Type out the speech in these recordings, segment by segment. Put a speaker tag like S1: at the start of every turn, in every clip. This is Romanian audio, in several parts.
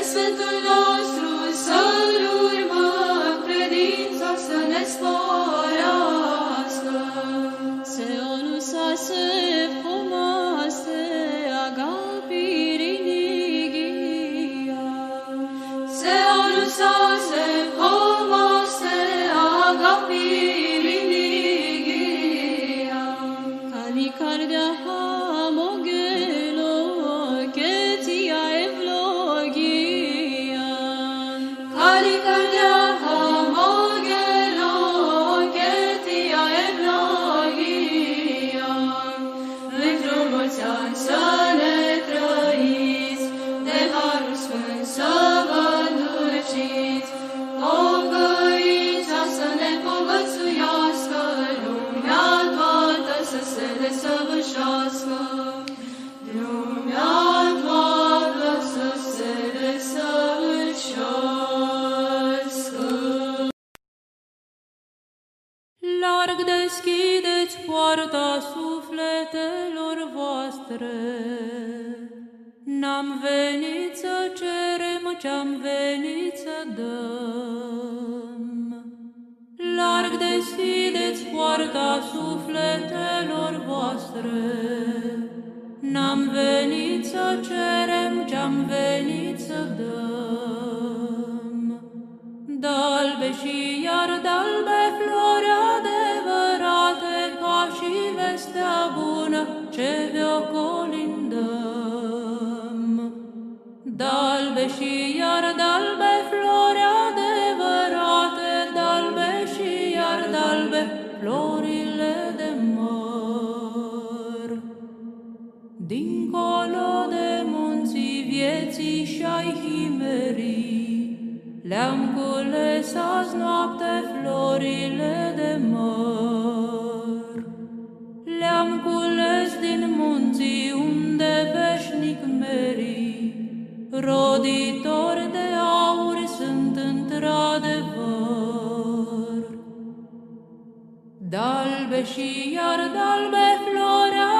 S1: Pe Sfântul nostru să-L urmăm, credința să ne sporească. Se onusa se frumoase, agapirinigia.
S2: Se onusa se
S1: frumoase, agapirinigia. poarta sufletelor voastre. N-am venit să cerem ce-am venit vieții și-ai himerii, le-am cules azi noapte florile de măr. Le-am cules din munții unde veșnic merii, roditori de aur sunt într-adevăr. Dalbe și iar dalbe florea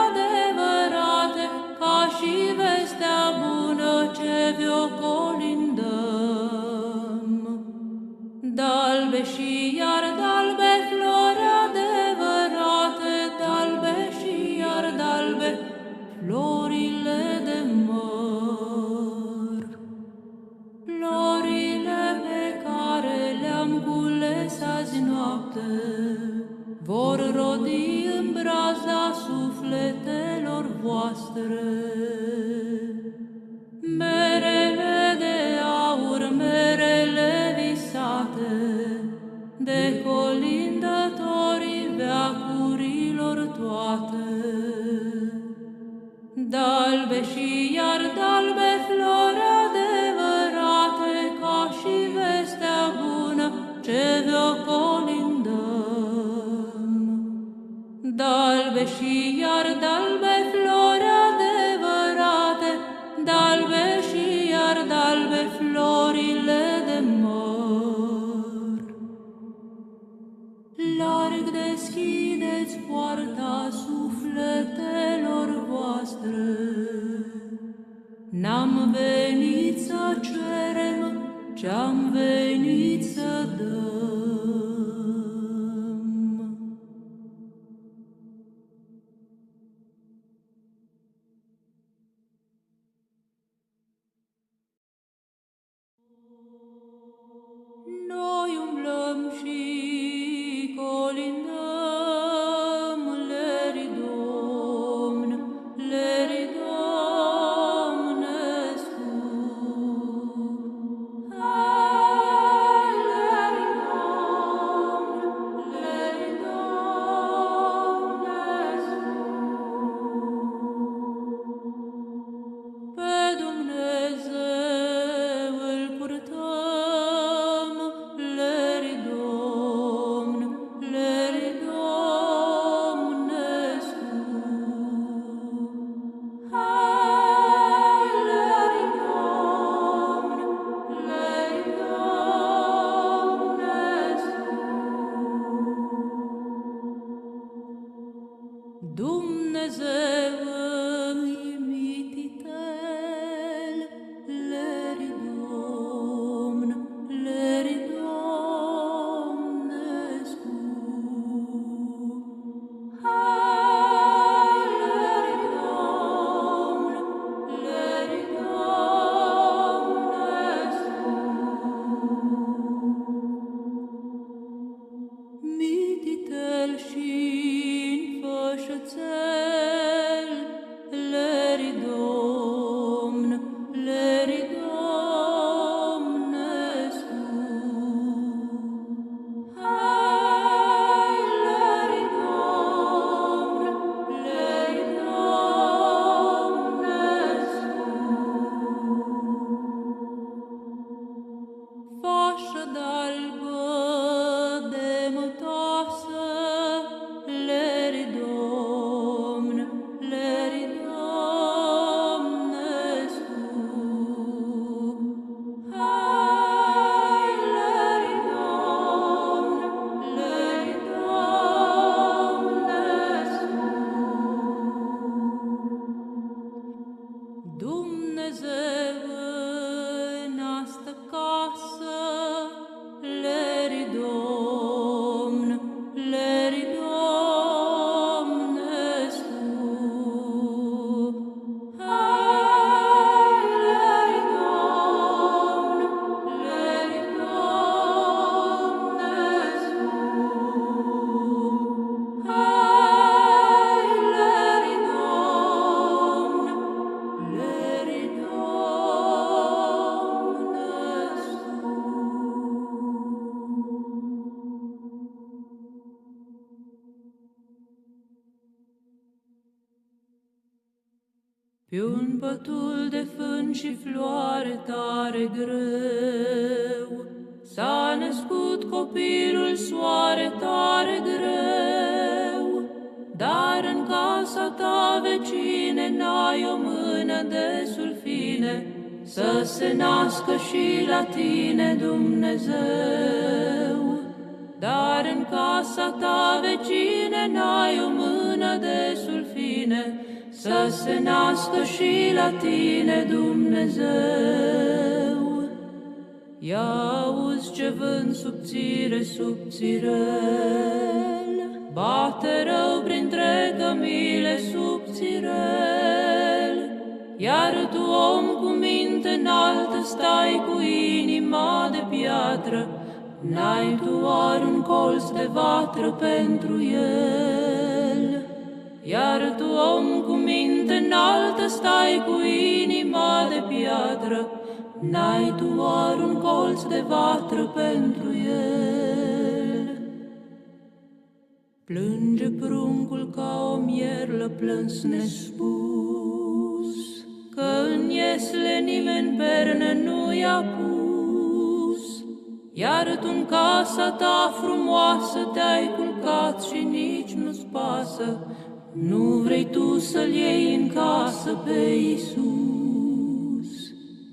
S1: voastre. Merele de aur, merele visate, de colindătorii veacurilor toate. Dalbe și iar dalbe flori adevărate, ca și vestea bună ce vă colindăm. Dalbe și iar dalbe venit sacerem, ciam venit Pe un pătul de fân și floare tare greu, S-a născut copilul soare tare greu, Dar în casa ta vecine n-ai o mână de sulfine, Să se nască și la tine Dumnezeu. Dar în casa ta vecine n-ai o mână de sulfine, Să se nască și la tine Dumnezeu. Ia auzi ce vânt subțire, subțirel, Bate rău printre cămile subțirel, Iar tu, om cu minte înaltă, stai cu inima de piatră, N-ai tu oar un colț de vatră pentru el. Iar tu, om cu minte înaltă, stai cu inima de piatră, N-ai tu oar un colț de vatră pentru el. Plânge pruncul ca o mierlă plâns nespus, Că în iesle nimeni pernă nu i-a pus. Iar tu în casa ta frumoasă te-ai culcat și nici nu-ți pasă, Nu vrei tu să-l iei în casă pe Iisus.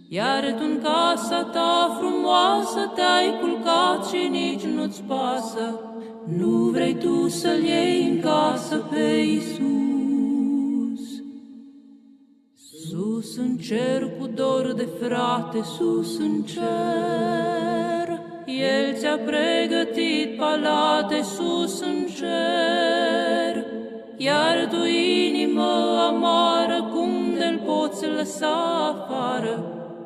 S1: Iar tu în casa ta frumoasă te-ai culcat și nici nu-ți pasă, Nu vrei tu să-l iei în casă pe Iisus. Sus în cer cu dor de frate, sus în cer, El ți-a pregătit palate sus în cer, iar tu inimă amară, cum de-l poți lăsa afară,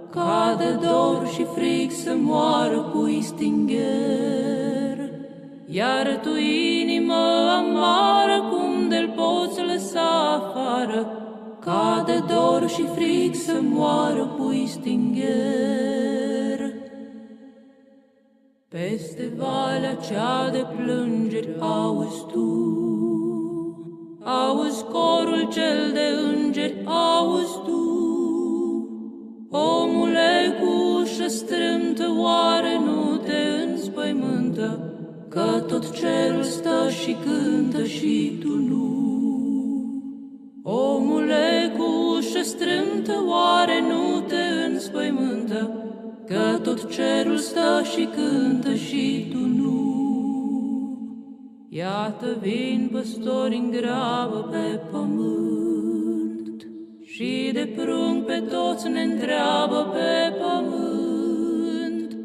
S1: ca de dor și fric să moară cu istingher. Iar tu inimă amară, cum de-l poți lăsa afară, ca de dor și fric să moară pui stingher. Peste valea cea de plângeri auzi tu, auzi corul cel de îngeri, auzi tu. Omule cu ușă strântă, oare nu te înspăimântă, că tot cerul stă și cântă și tu nu. Omule cu ușă strâmtă, oare nu te înspăimântă, Că tot cerul stă și cântă și tu nu. Iată vin păstori în grabă pe pământ, Și de prunc pe toți ne întreabă pe pământ.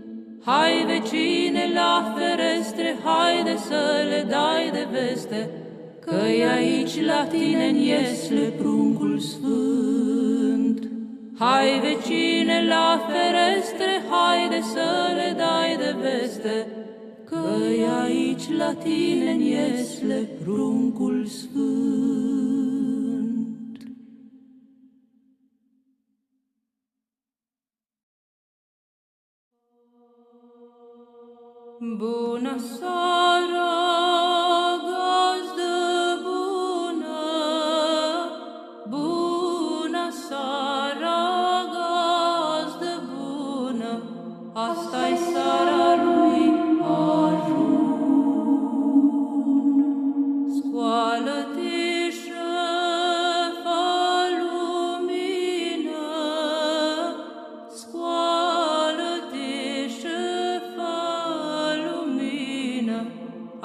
S1: Hai vecine la ferestre, haide să le dai de veste, că e aici la tine în iesle pruncul sfânt. Hai vecine la ferestre, haide să le dai de veste, că e aici la tine în iesle pruncul sfânt. Bună seara!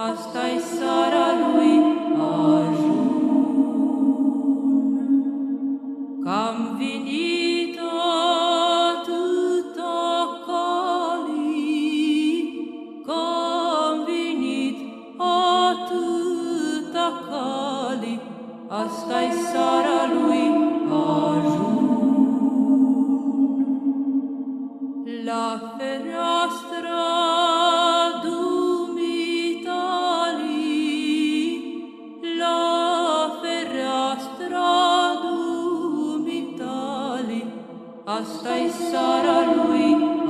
S1: Astai Sara. asta e sara lui,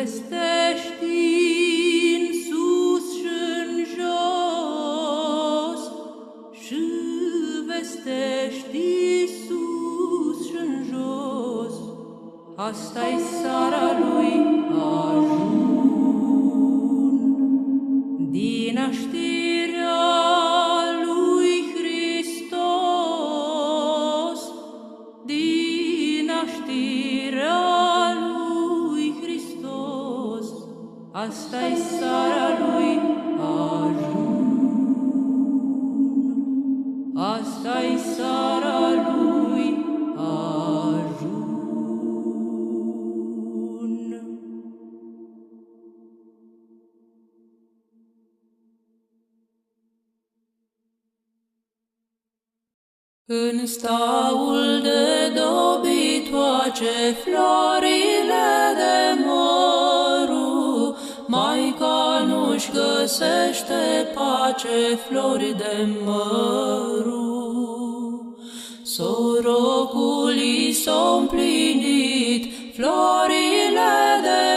S1: veste Asta-i sara lui ajun. În staul de dobitoace florile găsește pace flori de măru. Sorocul i s-a împlinit florile de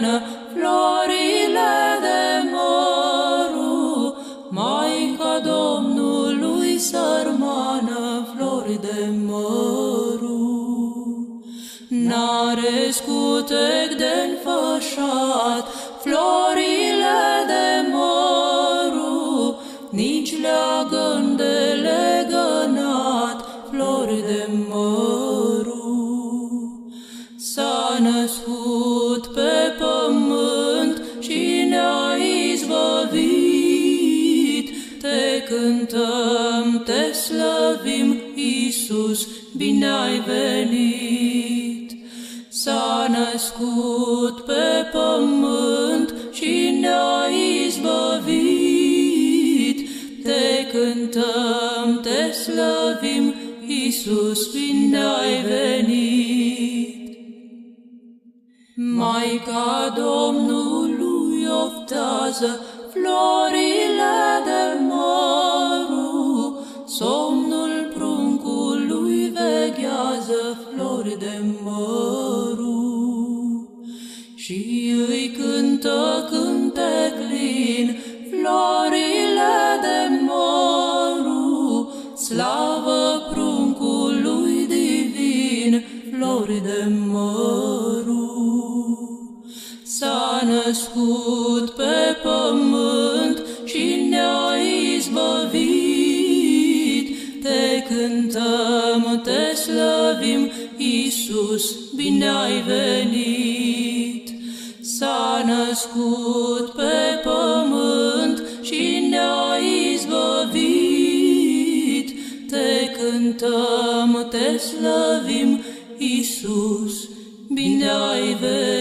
S1: de bine ai venit. S-a născut pe pământ și ne-a izbăvit. Te cântăm, te slăvim, Iisus, bine ai slavă pruncului divin, flori de măru. S-a născut pe pământ și ne-a izbăvit. Te cântăm, te slăvim, Iisus, bine ai venit. S-a născut pe cântăm, te slăvim, Iisus, bine ai venit.